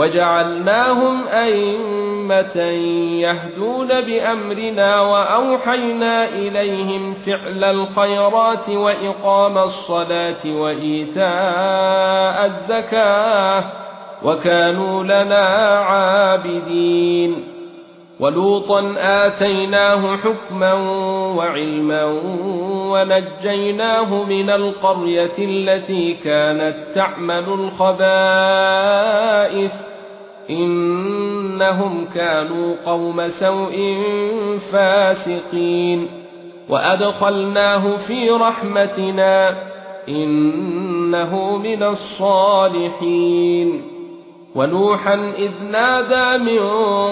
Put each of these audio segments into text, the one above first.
وجعلناهم أئمة يهدون بأمرنا وأوحينا إليهم فعل الخيرات وإقام الصلاة وإيتاء الزكاة وكانوا لنا عابدين ولوطا آتيناه حكما وعلما ونجيناه من القرية التي كانت تعمل الخبائث إنهم كانوا قوم سوء فاسقين. وأدخلناه في رحمتنا إنه من الصالحين. ونوحا إذ نادى من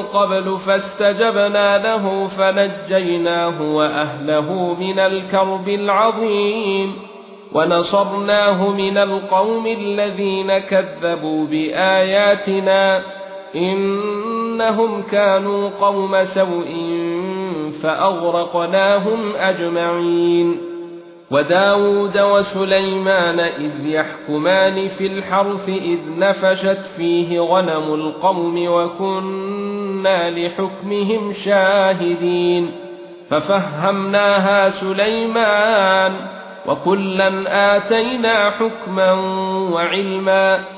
قبل فاستجبنا له فنجيناه وأهله من الكرب العظيم. ونصرناه من القوم الذين كذبوا بآياتنا إنهم كانوا قوم سوء فأغرقناهم أجمعين. وداود وسليمان إذ يحكمان في الحرث إذ نفشت فيه غنم القوم وكنا لحكمهم شاهدين. ففهمناها سليمان وكلا آتينا حكما وعلما.